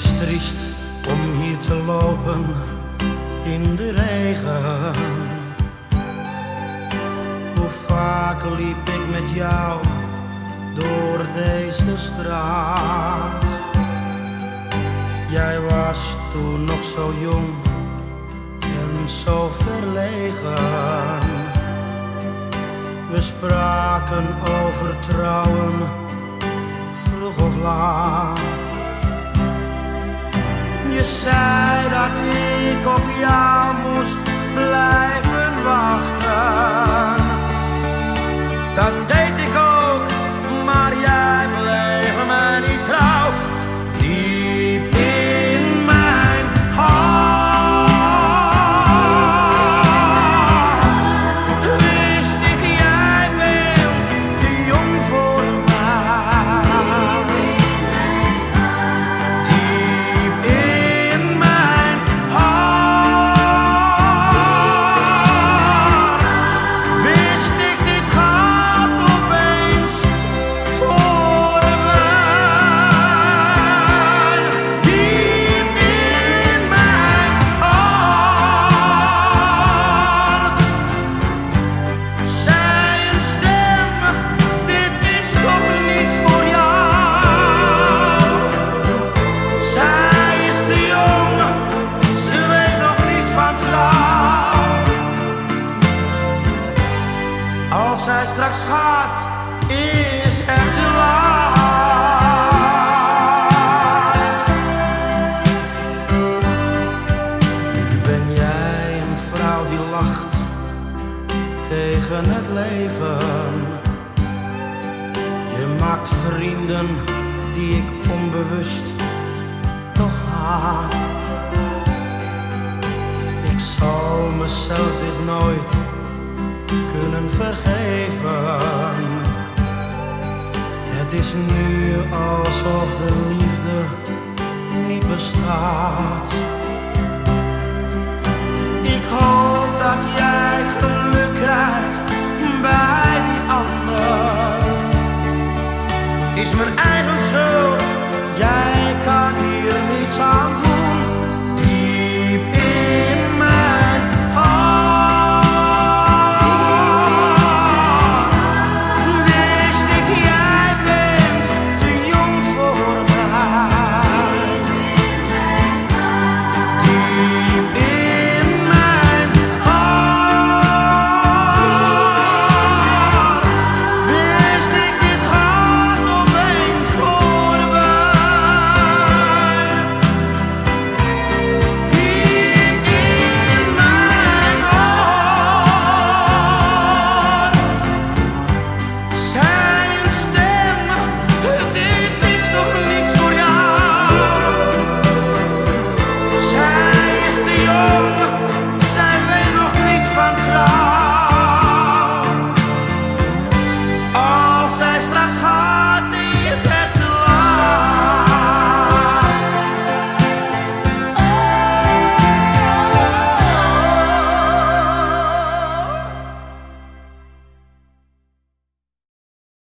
is triest om hier te lopen in de regen. Hoe vaak liep ik met jou door deze straat. Jij was toen nog zo jong en zo verlegen. We spraken over trouwen, vroeg of laat. Je zei dat ik op jou moest blijven gaat, is het te laat. Nu ben jij een vrouw die lacht tegen het leven. Je maakt vrienden die ik onbewust toch haat. Ik zal mezelf dit nooit kunnen vergeven. Het is nu alsof de liefde niet bestaat. Ik hoop dat jij gelukkig